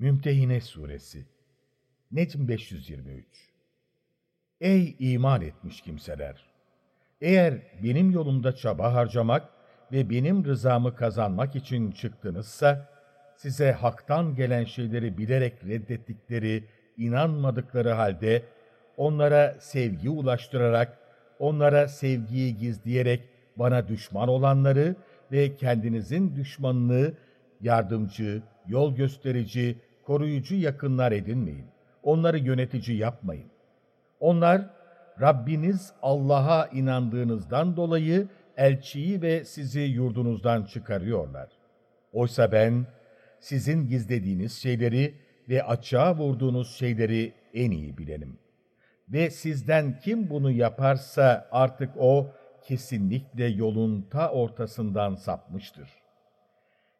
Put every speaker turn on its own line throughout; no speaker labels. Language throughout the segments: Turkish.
Mümtehine Suresi Necm 523 Ey iman etmiş kimseler! Eğer benim yolumda çaba harcamak ve benim rızamı kazanmak için çıktınızsa, size haktan gelen şeyleri bilerek reddettikleri, inanmadıkları halde, onlara sevgi ulaştırarak, onlara sevgiyi gizleyerek bana düşman olanları ve kendinizin düşmanını yardımcı, yol gösterici, koruyucu yakınlar edinmeyin. Onları yönetici yapmayın. Onlar, Rabbiniz Allah'a inandığınızdan dolayı elçiyi ve sizi yurdunuzdan çıkarıyorlar. Oysa ben, sizin gizlediğiniz şeyleri ve açığa vurduğunuz şeyleri en iyi bilenim. Ve sizden kim bunu yaparsa artık o, kesinlikle yolun ta ortasından sapmıştır.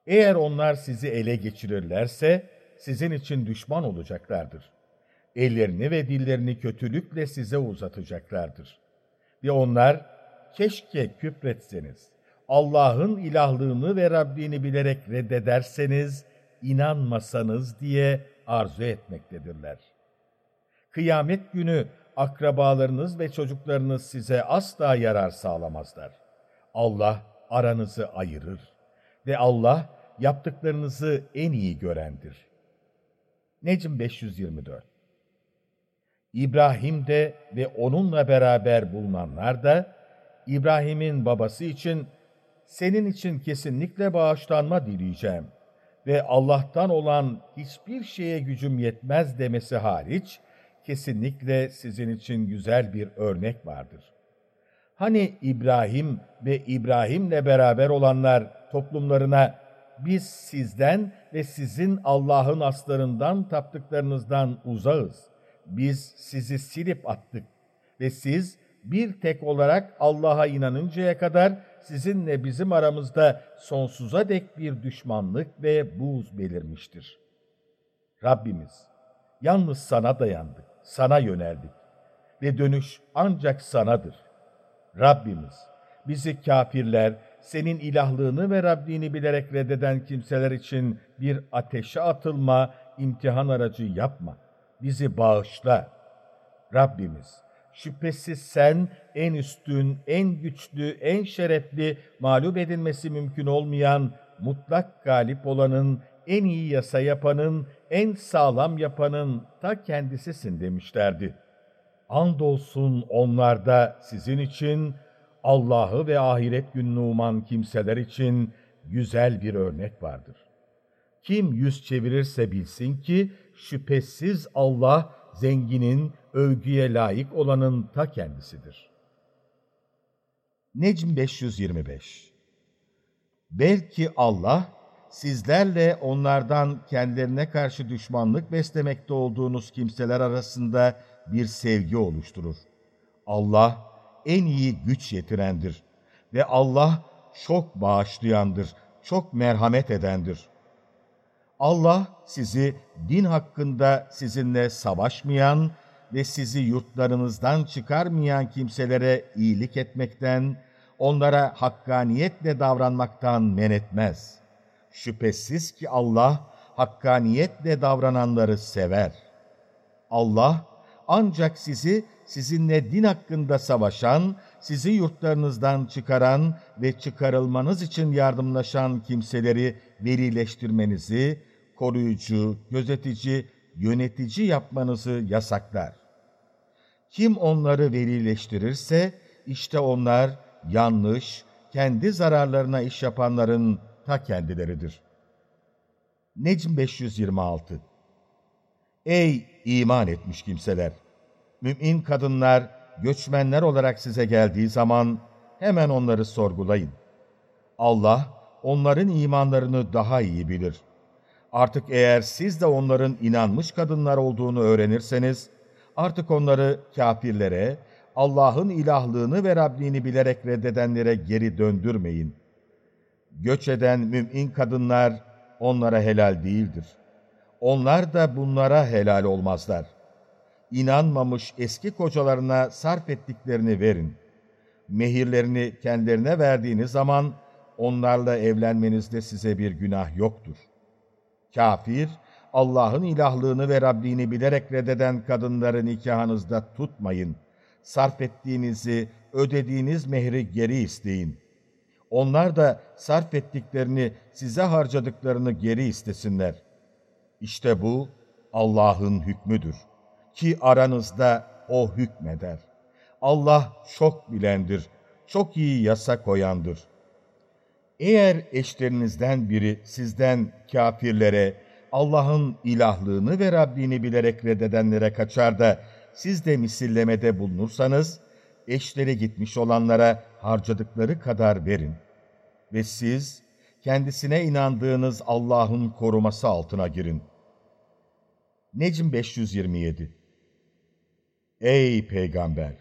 Eğer onlar sizi ele geçirirlerse, sizin için düşman olacaklardır. Ellerini ve dillerini kötülükle size uzatacaklardır. Ve onlar, keşke küpretseniz, Allah'ın ilahlığını ve Rabbini bilerek reddederseniz, inanmasanız diye arzu etmektedirler. Kıyamet günü akrabalarınız ve çocuklarınız size asla yarar sağlamazlar. Allah aranızı ayırır ve Allah yaptıklarınızı en iyi görendir. Necm 524 İbrahim de ve onunla beraber bulunanlar da İbrahim'in babası için senin için kesinlikle bağışlanma dileyeceğim ve Allah'tan olan hiçbir şeye gücüm yetmez demesi hariç kesinlikle sizin için güzel bir örnek vardır. Hani İbrahim ve İbrahim'le beraber olanlar toplumlarına biz sizden ve sizin Allah'ın aslarından taptıklarınızdan uzağız. Biz sizi silip attık ve siz bir tek olarak Allah'a inanıncaya kadar sizinle bizim aramızda sonsuza dek bir düşmanlık ve buğz belirmiştir. Rabbimiz, yalnız sana dayandık, sana yöneldik ve dönüş ancak sanadır. Rabbimiz, bizi kafirler, senin ilahlığını ve Rabbini bilerek reddeden kimseler için bir ateşe atılma, imtihan aracı yapma. Bizi bağışla. Rabbimiz, şüphesiz sen en üstün, en güçlü, en şerefli, mağlup edilmesi mümkün olmayan, mutlak galip olanın, en iyi yasa yapanın, en sağlam yapanın ta kendisisin demişlerdi. Andolsun onlarda sizin için, Allah'ı ve ahiret gününü uman kimseler için güzel bir örnek vardır. Kim yüz çevirirse bilsin ki şüphesiz Allah zenginin, övgüye layık olanın ta kendisidir. Necm 525 Belki Allah, sizlerle onlardan kendilerine karşı düşmanlık beslemekte olduğunuz kimseler arasında bir sevgi oluşturur. Allah, en iyi güç yetirendir. Ve Allah çok bağışlayandır, çok merhamet edendir. Allah sizi din hakkında sizinle savaşmayan ve sizi yurtlarınızdan çıkarmayan kimselere iyilik etmekten, onlara hakkaniyetle davranmaktan men etmez. Şüphesiz ki Allah hakkaniyetle davrananları sever. Allah ancak sizi sizinle din hakkında savaşan, sizi yurtlarınızdan çıkaran ve çıkarılmanız için yardımlaşan kimseleri verileştirmenizi, koruyucu, gözetici, yönetici yapmanızı yasaklar. Kim onları verileştirirse, işte onlar yanlış, kendi zararlarına iş yapanların ta kendileridir. Necm 526 Ey iman etmiş kimseler! Mümin kadınlar, göçmenler olarak size geldiği zaman hemen onları sorgulayın. Allah onların imanlarını daha iyi bilir. Artık eğer siz de onların inanmış kadınlar olduğunu öğrenirseniz, artık onları kafirlere, Allah'ın ilahlığını ve Rabbini bilerek reddedenlere geri döndürmeyin. Göç eden mümin kadınlar onlara helal değildir. Onlar da bunlara helal olmazlar.'' İnanmamış eski kocalarına sarf ettiklerini verin. Mehirlerini kendilerine verdiğiniz zaman onlarla evlenmenizde size bir günah yoktur. Kafir, Allah'ın ilahlığını ve Rabbini bilerek reddeden kadınları nikahınızda tutmayın. Sarf ettiğinizi, ödediğiniz mehri geri isteyin. Onlar da sarf ettiklerini, size harcadıklarını geri istesinler. İşte bu Allah'ın hükmüdür. Ki aranızda O hükmeder. Allah çok bilendir, çok iyi yasa koyandır. Eğer eşlerinizden biri sizden kafirlere, Allah'ın ilahlığını ve Rabbini bilerek reddedenlere kaçar da siz de misillemede bulunursanız, eşleri gitmiş olanlara harcadıkları kadar verin. Ve siz kendisine inandığınız Allah'ın koruması altına girin. Necm 527 Ey Peygamber!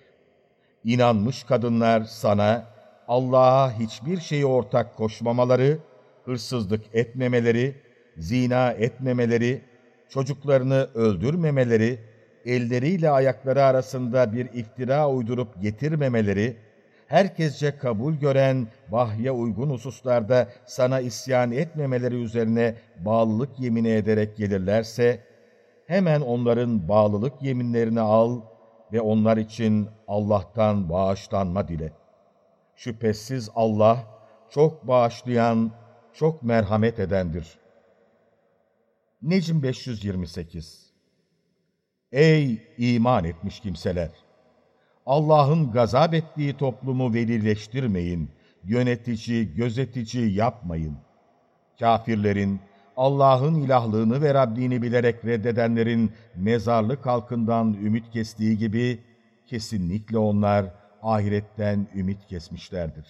İnanmış kadınlar sana Allah'a hiçbir şeyi ortak koşmamaları, hırsızlık etmemeleri, zina etmemeleri, çocuklarını öldürmemeleri, elleriyle ayakları arasında bir iftira uydurup getirmemeleri, herkesce kabul gören vahye uygun hususlarda sana isyan etmemeleri üzerine bağlılık yemini ederek gelirlerse, hemen onların bağlılık yeminlerini al ve onlar için Allah'tan bağışlanma dile. Şüphesiz Allah çok bağışlayan, çok merhamet edendir. Necm 528 Ey iman etmiş kimseler! Allah'ın gazap ettiği toplumu velileştirmeyin, yönetici, gözetici yapmayın. Kafirlerin, Allah'ın ilahlığını ve Rabbini bilerek reddedenlerin mezarlık halkından ümit kestiği gibi, kesinlikle onlar ahiretten ümit kesmişlerdir.